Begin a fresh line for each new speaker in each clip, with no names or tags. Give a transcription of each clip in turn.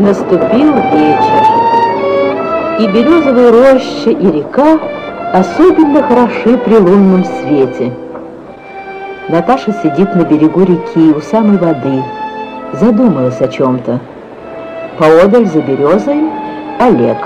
Наступил вечер, и березовая роща, и река особенно хороши при лунном свете. Наташа сидит на берегу реки у самой воды, задумалась о чем-то. Поодаль за березой Олег.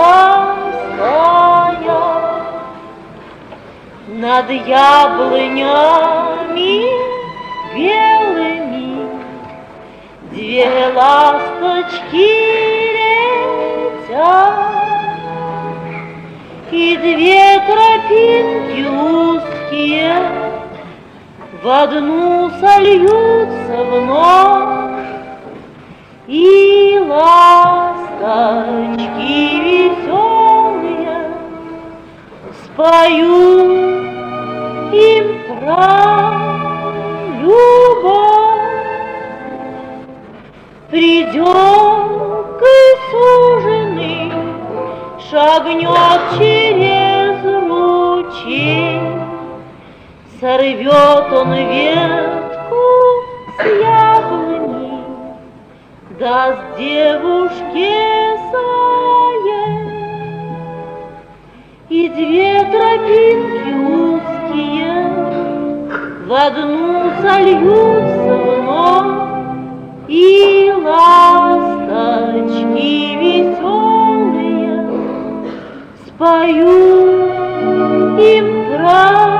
Янская
над яблонями белыми две ласточки летят и две тропинки узкие в одну сольются вновь
и ласточки сказочки веселые спою им про любовь. Придем к сужены, шагнет через ручей, сорвет он ветку с я даст девушке заяц И две тропинки узкие В одну сольются вновь И ласточки веселые Споют им правду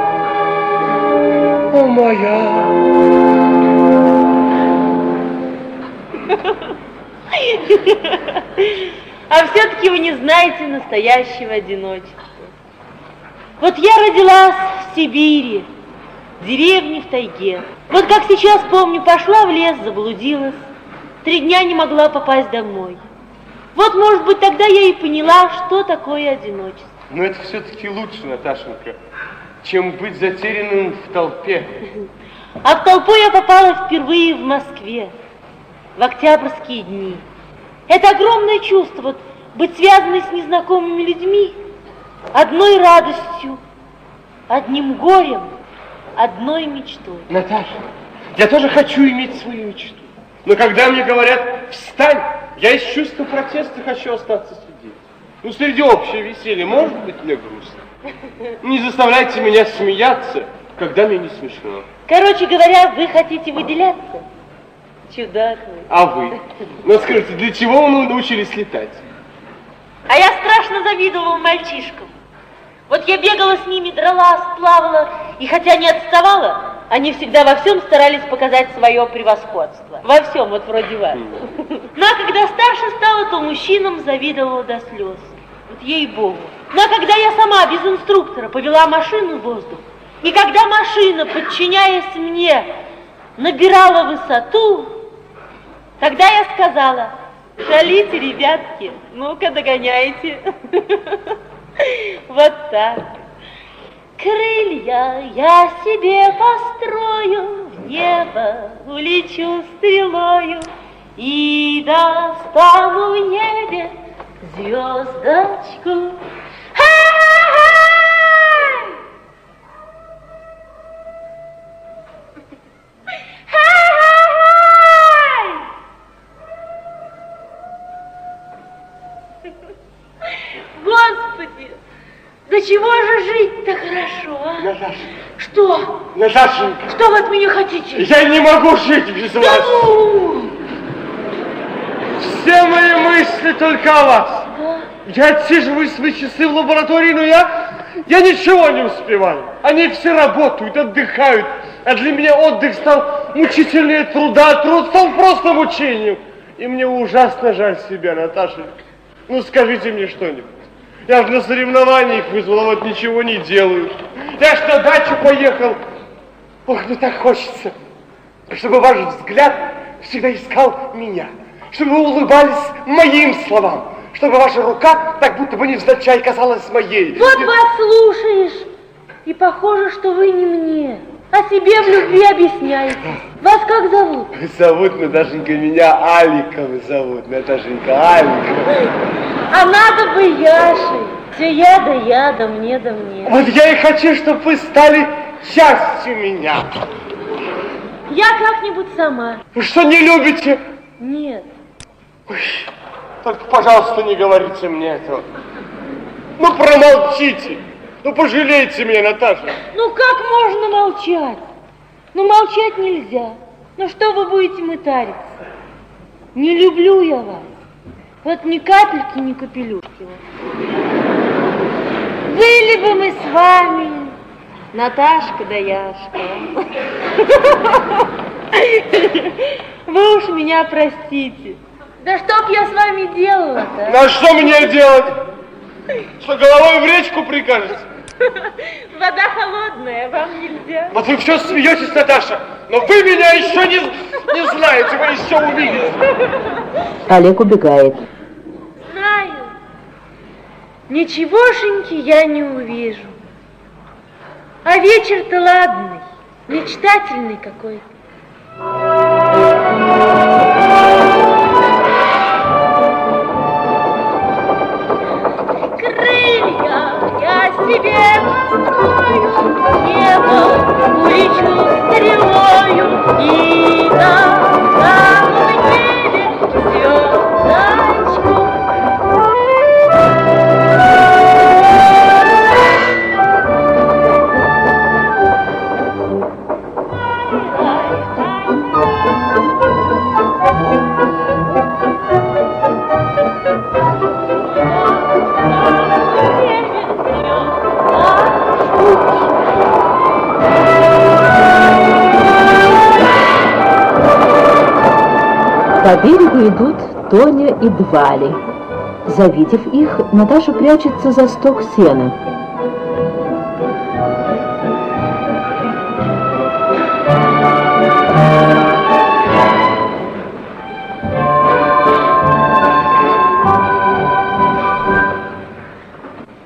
моя.
А все-таки вы не знаете настоящего одиночества. Вот я родилась в Сибири, в деревне в тайге. Вот как сейчас помню, пошла в лес, заблудилась. Три дня не могла попасть домой. Вот, может быть, тогда я и поняла, что такое одиночество.
Но это все-таки лучше, Наташенька, чем быть затерянным в толпе.
А в толпу я попала впервые в Москве, в октябрьские дни. Это огромное чувство, вот, быть связанной с незнакомыми людьми, одной радостью, одним горем, одной мечтой.
Наташа, я тоже хочу иметь свою мечту. Но когда мне говорят «встань», я из чувства протеста хочу остаться сидеть. Ну, среди общего веселья может быть мне грустно. Не заставляйте меня смеяться, когда мне не смешно.
Короче говоря, вы хотите выделяться? Чудак вы.
А вы? Ну скажите, для чего вы научились летать?
А я страшно завидовал мальчишкам.
Вот я бегала с ними, дралась, плавала, и хотя не отставала, они всегда во всем старались показать свое превосходство. Во всем, вот вроде вас. Ну а когда старше стала, то мужчинам завидовала до слез. Вот ей-богу. А когда я сама без инструктора повела машину в воздух, и когда машина, подчиняясь мне, набирала высоту, тогда я сказала, шалите, ребятки, ну-ка догоняйте. Вот так. Крылья я себе построю, в небо улечу стрелою и достану в небе звездочку. Господи, до чего же жить-то хорошо, а?
Наташа.
Что?
Наташенька.
Что вы от меня хотите?
Я не могу жить без вас.
Да ну!
Все мои мысли только о вас.
Да.
Я отсиживаю свои часы в лаборатории, но я, я ничего не успеваю. Они все работают, отдыхают. А для меня отдых стал мучительнее труда, а труд стал просто мучением. И мне ужасно жаль себя, Наташа. Ну скажите мне что-нибудь. Я же на соревнованиях вызвал, а вот ничего не делаю. Я ж на дачу поехал. Ох, мне так хочется, чтобы ваш взгляд всегда искал меня. Чтобы вы улыбались моим словам. Чтобы ваша рука так будто бы невзначай касалась моей.
Вот вас слушаешь, и похоже, что вы не мне, а себе в любви объясняете. Вас как зовут?
Зовут, Наташенька, меня Аликом зовут. Наташенька, Аликом.
А надо бы Яшей. Все я да я, да мне да мне.
Вот я и хочу, чтобы вы стали частью меня.
Я как-нибудь сама.
Вы что, не любите?
Нет.
Ой, только, пожалуйста, не говорите мне этого. Ну, промолчите. Ну, пожалейте меня, Наташа.
Ну как можно молчать? Ну молчать нельзя. Ну что вы будете мытариться? Не люблю я вас. Вот ни капельки, ни капелюшки. Были бы мы с вами, Наташка да Яшка. Вы уж меня простите. Да чтоб я с вами делала-то?
На что мне делать? Что, головой в речку прикажете?
Вода холодная, вам нельзя.
Вот вы все смеетесь, Наташа, но вы меня еще не, не знаете, вы еще увидите.
Олег убегает.
Знаю. Ничегошеньки я не увижу. А вечер-то ладный, мечтательный какой-то. Небо улечу стрелою и достану
По берегу идут Тоня и Двали. Завидев их, Наташа прячется за сток сена.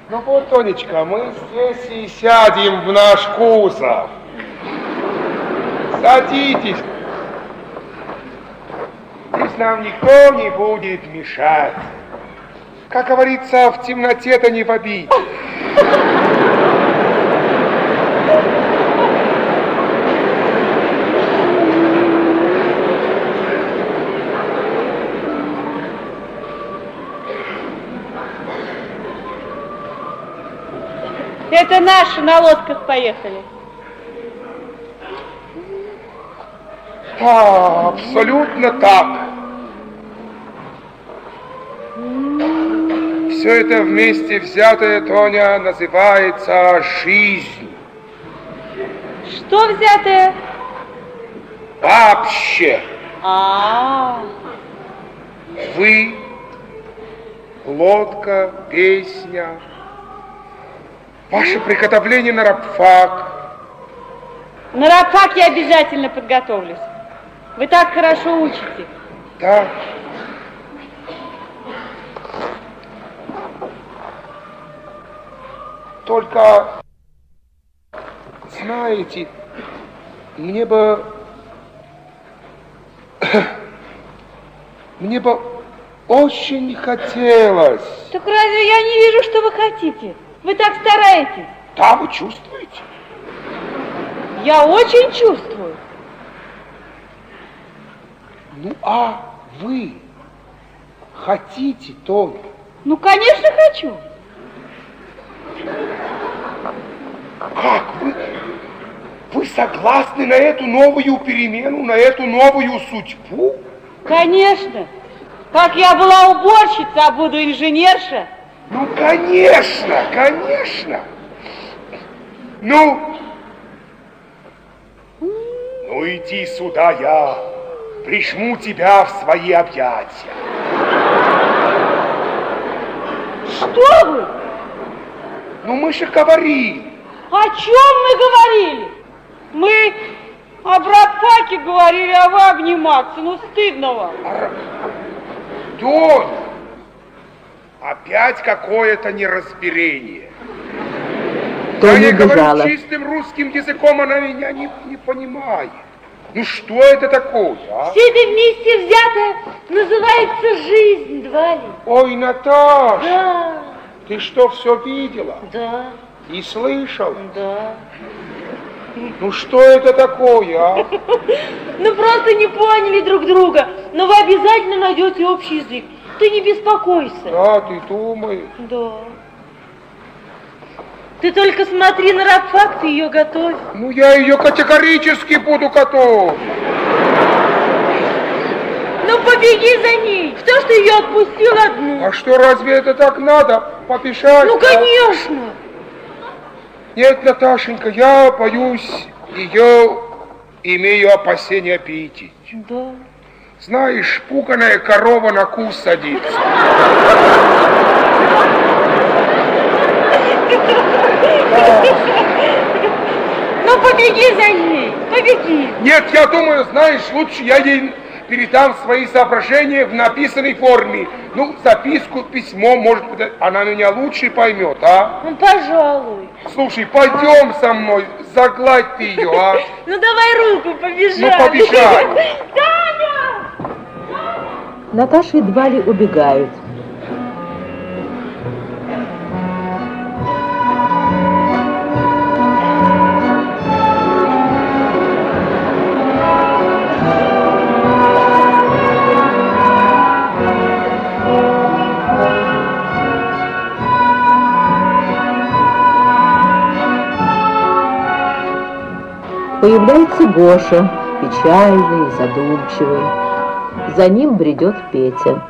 Ну вот, Тонечка, мы здесь и сядем в наш кузов. Садитесь. Здесь нам никто не будет мешать. Как говорится, в темноте-то не побить.
Это наши на лодках поехали.
Да, абсолютно так. Все это вместе взятое, Тоня, называется жизнь.
Что взятое?
Вообще.
А,
Вы, лодка, песня, ваше приготовление на рабфак,
на рабфак я обязательно подготовлюсь. Вы так хорошо учите.
да. Только, знаете, мне бы... Мне бы очень хотелось.
Так разве я не вижу, что вы хотите? Вы так стараетесь.
Да, вы чувствуете?
Я очень чувствую.
Ну, а вы хотите, Тоня?
Ну, конечно, хочу.
Как вы? Вы согласны на эту новую перемену, на эту новую судьбу?
Конечно. Как я была уборщица, а буду инженерша.
Ну, конечно, конечно. Ну, ну иди сюда, я прижму тебя в свои объятия.
Что вы?
Ну, мы же говорили.
О чем мы говорили? Мы об рабфаке говорили, а вы обниматься. Ну, стыдно вам.
Тоня, опять какое-то неразберение.
Тоня
я говорю чистым русским языком, она меня не, не понимает. Ну что это такое, а?
Все это вместе взятое называется жизнь, Двали.
Ой, Наташа,
Да,
ты что, все видела
да,
и слышала?
да.
Ну что это такое, а?
Ну, просто не поняли друг друга. Но вы обязательно найдете общий язык. Ты не беспокойся.
Да, ты думаешь.
Да. Ты только смотри на рабфак, ты ее готовь.
Ну я ее категорически буду готов.
Ну, побеги за ней. Что ж ты ее отпустил одну?
А что, разве это так надо? Побежать?
Ну, конечно.
Нет, Наташенька, я боюсь ее, имею опасения обидеть.
Да.
Знаешь, пуганая корова на кус садится.
Ну, побеги за ней. Побеги.
Нет, я думаю, знаешь, лучше я ей передам свои соображения в написанной форме. Ну, записку, письмо, может быть, она меня лучше поймет, а?
Ну, пожалуй.
Слушай, пойдем со мной, загладь ты ее, а?
Ну, давай руку, побежали.
Ну, побежали.
Таня!
Наташа и Двали убегают. Появляется Гоша, печальный, задумчивый. За ним бредет Петя.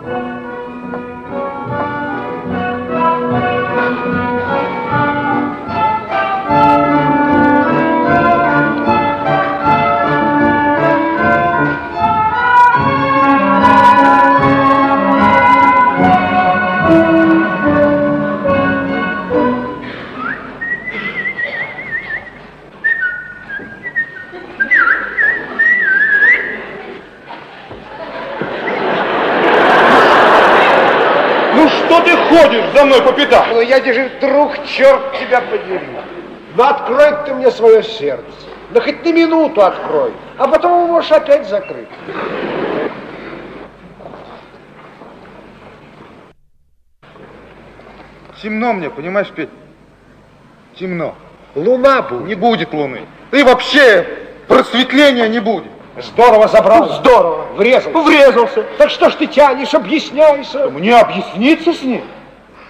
Я держи, друг, черт тебя подери. Ну открой ты мне свое сердце. Да хоть на минуту открой, а потом его можешь опять закрыть.
Темно мне, понимаешь, Петь? Темно.
Луна будет.
Не будет луны. И вообще просветления не будет.
Здорово забрал. Здорово. Врезался.
Врезался.
Так что ж ты тянешь, объясняйся.
Мне объясниться с ней?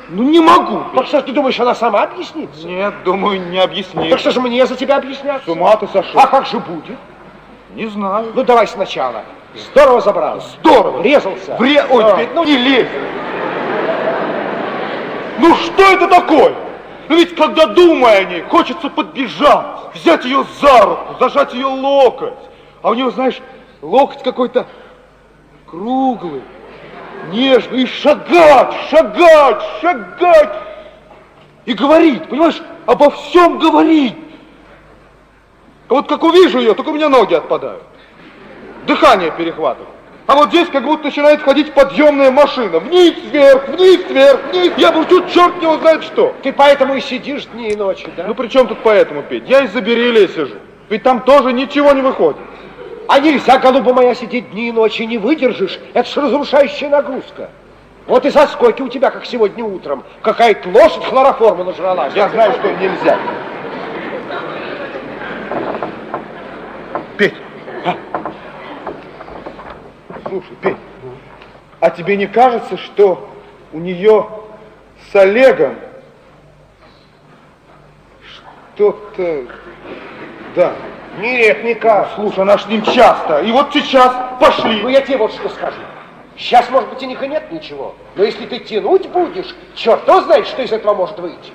Ну не могу.
Так что ж ты думаешь, она сама объяснится?
Нет, думаю, не
Так
объяснить.
что же мне за тебя объясняться?
С ума ты сошел.
А как же будет?
Не знаю.
Ну давай сначала. Здорово забрал.
Здорово.
Врезался.
Вре... Ой,
Да.
Петь, ну не лезь. Ну что это такое? Ну ведь когда думая о ней, хочется подбежать, взять ее за руку, зажать ее локоть. А у нее, знаешь, локоть какой-то круглый, нежный, и шагать, шагать, шагать. И говорит, понимаешь, обо всем говорит. Вот как увижу ее, только у меня ноги отпадают. Дыхание перехватывает. А вот здесь как будто начинает ходить подъемная машина. Вниз, вверх, вниз, вверх, вниз. Я бурчу, черт не узнает что.
Ты поэтому и сидишь дни и ночи, да?
Ну при чем тут поэтому, Петь? Я из-за бериллия сижу. Ведь там тоже ничего не выходит.
А нельзя, голуба моя, сидеть дни и ночи, не выдержишь. Это ж разрушающая нагрузка. Вот и со скойки у тебя, как сегодня утром. Какая-то лошадь хлороформа нажралась.
Я знаю, что нельзя. Петь, а? слушай, Петь, а тебе не кажется, что у нее с Олегом что-то... Да.
Нет, не кажется.
Слушай, она ж ним часто. И вот сейчас пошли.
Ну, я тебе вот что скажу. Сейчас, может быть, и них и нет ничего. Но если ты тянуть будешь, черт кто знает, что из этого может выйти.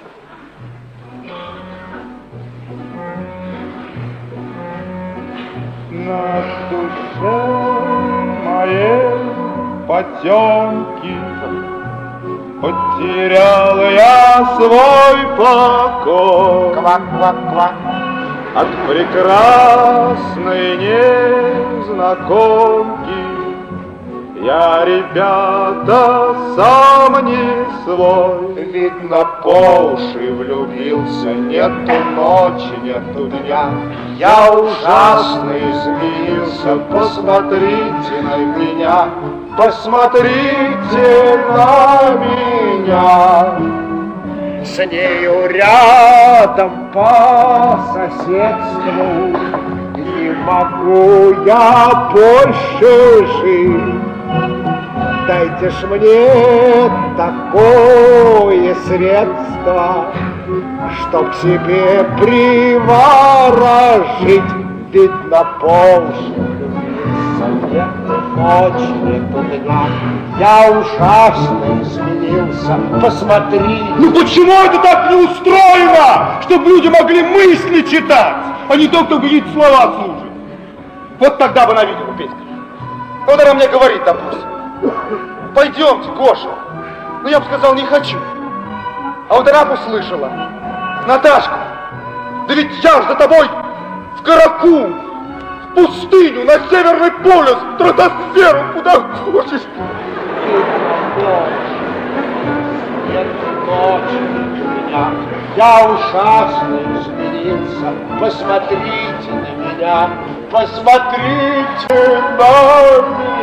На душе моей потемки Потерял я свой покой
Квак-квак-квак.
От прекрасной незнакомки Я, ребята, сам не свой
Видно, по уши влюбился, нету ночи, нету дня. Я ужасно изменился, посмотрите на меня, посмотрите на меня. С нею рядом по соседству. Не могу я больше жить. Дайте ж мне такое средство Чтоб себе приворожить. Видно, полжи нету дня. Я ужасно изменился, посмотри.
Ну почему это так не устроено, чтобы люди могли мысли читать, а не только говорит слова слушать? Вот тогда бы она видела, Петька. Вот она мне говорит, допустим, пойдемте, Гоша. Ну я бы сказал, не хочу. А вот она услышала, Наташка, да ведь я ж за тобой в Караку пустыню, на Северный полюс, в стратосферу, куда хочешь.
Я ужасно изменился. Посмотрите на меня, посмотрите на меня.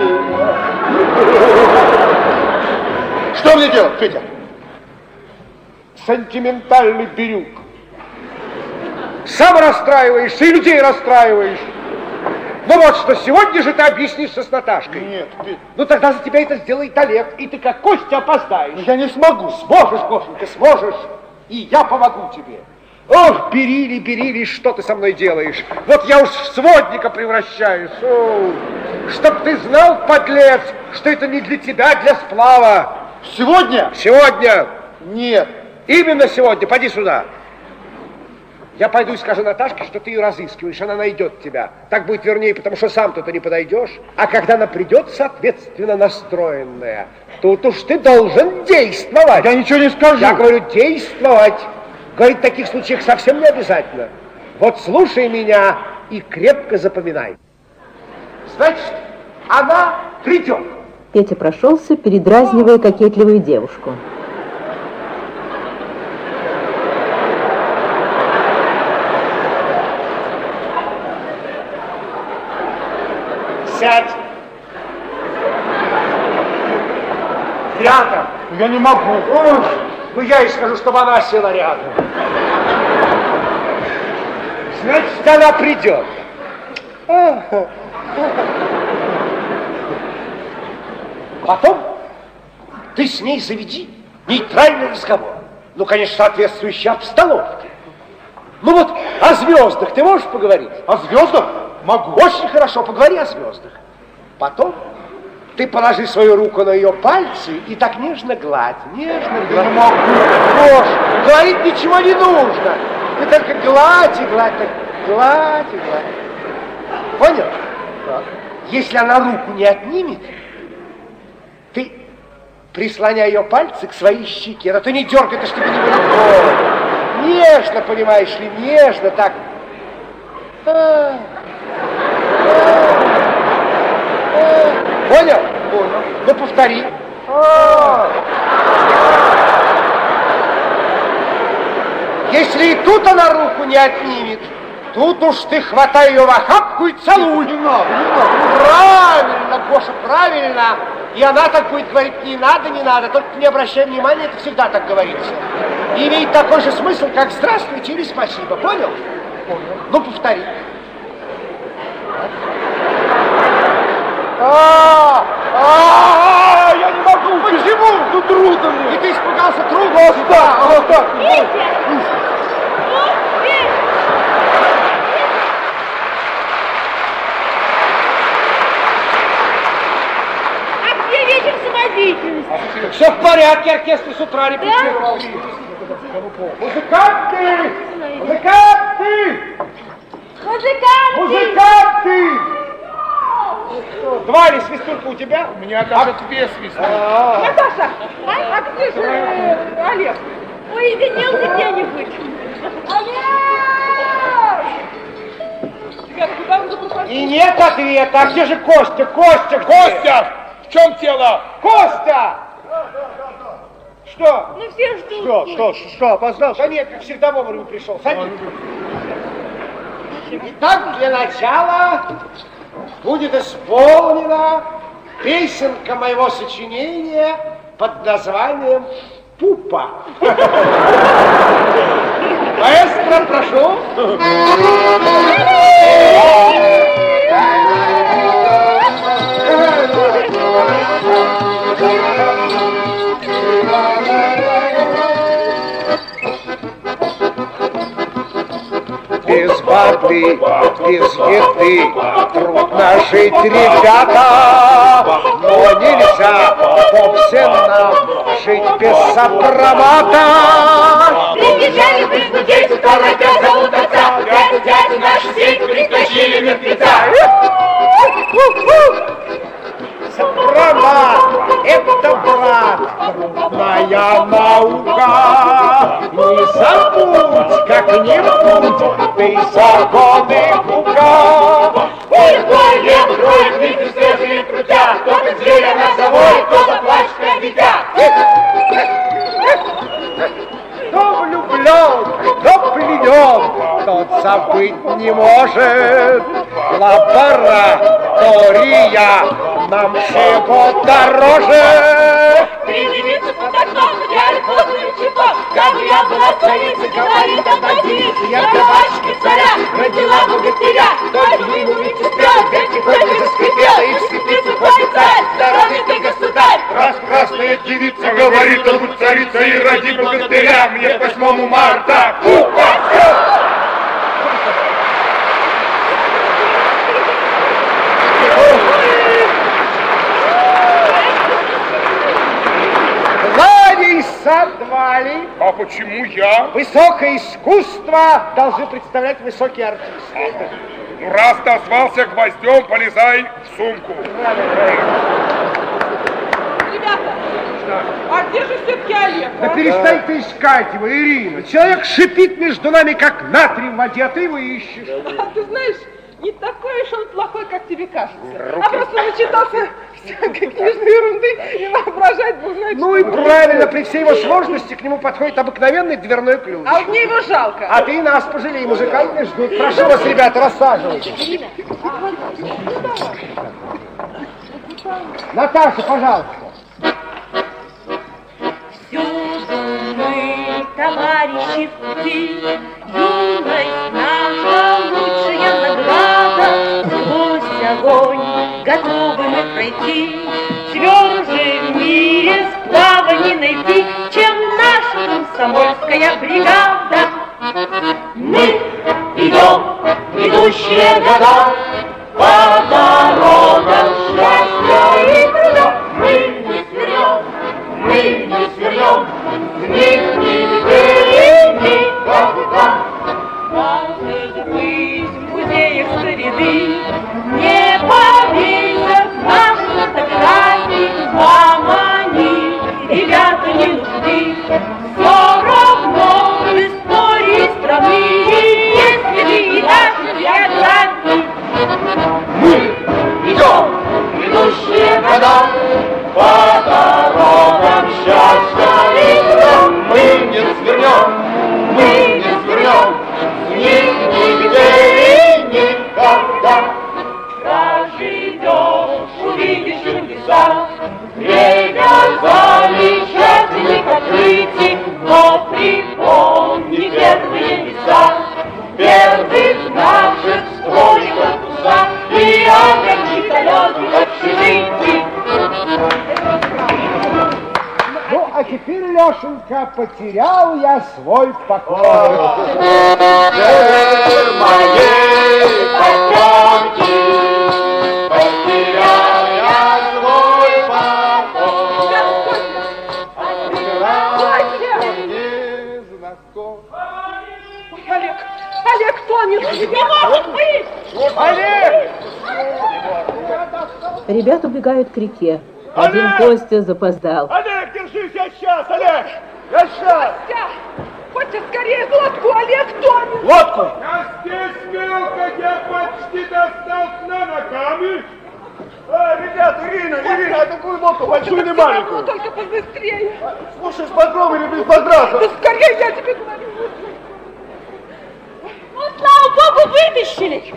Что мне делать, Петя?
Сентиментальный бирюк. Сам расстраиваешься и людей расстраиваешь. Ну вот что, сегодня же ты объяснишься с Наташкой.
Нет.
Ну тогда за тебя это сделает Олег, и ты как Костя опоздаешь.
Я не смогу.
Сможешь, Гошенька, сможешь, и я помогу тебе. Ох, берили, берили, что ты со мной делаешь? Вот я уж в сводника превращаюсь. О, чтоб ты знал, подлец, что это не для тебя, а для сплава.
Сегодня?
Сегодня,
Нет.
именно сегодня, поди сюда. Я пойду и скажу Наташке, что ты ее разыскиваешь, она найдет тебя. Так будет вернее, потому что сам ты не подойдешь. А когда она придет, соответственно, настроенная, тут уж ты должен действовать.
Я ничего не скажу.
Я говорю, действовать. Говорить в таких случаях совсем не обязательно. Вот слушай меня и крепко запоминай. Значит, она придет.
Петя прошелся, передразнивая кокетливую девушку.
Сядь. Рядом.
Я не могу.
Ух, ну я и скажу, чтобы она села рядом. Значит, она придет. Потом ты с ней заведи нейтральный разговор. Ну, конечно, соответствующей обстановке. Ну вот о звездах ты можешь поговорить?
О звездах? Могу.
Очень хорошо, поговори о звездах. Потом Ты положи свою руку на ее пальцы и так нежно гладь, нежно гладь. Не могу. Гош, говорить ничего не нужно. Ты только гладь и гладь, так гладь и гладь. Понял? Если она руку не отнимет, ты прислоняй ее пальцы к своей щеке, а то не дергай, это чтобы не было больно. Нежно, понимаешь ли, нежно так. А, а, а. Понял? Понял. Ну, повтори. Если и тут она руку не отнимет, тут уж ты хватай ее в охапку и целуй. Не надо, не надо. Правильно, Гоша, правильно. И она так будет говорить, не надо, не надо, только не обращай внимания, это всегда так говорится. И имеет такой же смысл, как здравствуйте или спасибо, понял? Понял. Ну, повтори. А, а, я не могу. Почему? Ну трудно мне. И ты испугался трудно? Вот так, вот так.
А?
Все в порядке, оркестр с утра репетировал. Музыканты! Музыканты!
Музыканты!
Музыканты! Два ли свистулька у тебя?
У меня даже две свистульки.
А,
Наташа, а где же э, Олег? Ой, извинился где-нибудь. Олег!
И нет ответа. А где же Костя? Костя?
Костя, в чем дело?
Костя! Что?
Ну все ждут.
Что, что, что, что, опоздал? Да нет, как всегда вовремя пришел. Садись. Итак, для начала будет исполнена песенка моего сочинения под названием «Пупа». Маэстро, прошу. Воды, без еды трудно жить, ребята, но нельзя вовсе нам жить без сопромата.
Прибежали прискудеть, опять зовут отца, дядя, дядя, нашу сеть притащили мертвеца.
Это, брат, трудная наука. Не забудь как-нибудь ты законы кука.
Ой, ой, лев, кроет, видишь, свежие крутя, кто-то зверя на завой, кто-то плачет, как дитя.
Кто влюблен, кто пленен, тот забыть не может. Лаборатория нам всего дороже.
Три девицы под окном, я вкусный чепок. Как бы я была царица, говорит девица, я для батюшки царя родила богатыря. Только не успел, пять тихонько заскрипела, и в скрипицу ходит царь, здоровый ты государь.
Раз красная девица говорит, будь царица и ради богатыря мне к 8 марта. Пупа!
Кланяйся, Двали.
А почему я?
Высокое искусство должны представлять высокие артисты.
Ну, раз ты озвался гвоздем, полезай в сумку.
Ребята, а где же все-таки Олег?
Да
а?
перестань ты искать его, Ирина. Человек шипит между нами, как натрий в воде, а ты его ищешь.
А ты знаешь, не такой уж он плохой, как тебе кажется. А просто начитался всякой книжной ерунды и воображать бог знает
Ну и правильно, при всей его сложности к нему подходит обыкновенный дверной ключ.
А мне его жалко.
А ты нас пожалей, музыканты ждут. Прошу вас, ребята, рассаживайтесь. Наташа, пожалуйста.
Всюду мы, товарищи, в пути, Юность наша лучшая огонь готовы мы пройти, Тверже в мире сплава не найти, Чем наша комсомольская бригада.
Мы идем идущие года по дорогам
свой покой.
Моей покорки потерял я свой покой.
Олег, Олег тонет. Не может быть!
Олег!
Ребята убегают к реке. Один
Олег!
Костя запоздал.
Олег, держись, я сейчас, Олег! Я сейчас!
Костя, Костя, скорее лодку, Олег тонет.
Лодку!
Я здесь мелко, я почти достал дна ногами.
А, ребята, Ирина, Ирина, а какую лодку, большую или маленькую?
только побыстрее.
Слушай, с бодром или без бодраса?
Да скорее, я тебе говорю.
Ну, слава богу, вытащили.